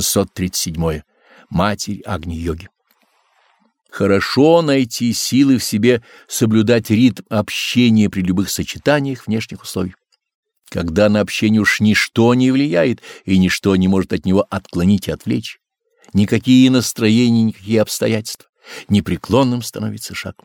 637. Матерь Агни-йоги. Хорошо найти силы в себе соблюдать ритм общения при любых сочетаниях внешних условий. Когда на общение уж ничто не влияет и ничто не может от него отклонить и отвлечь, никакие настроения, никакие обстоятельства, непреклонным становится шаг.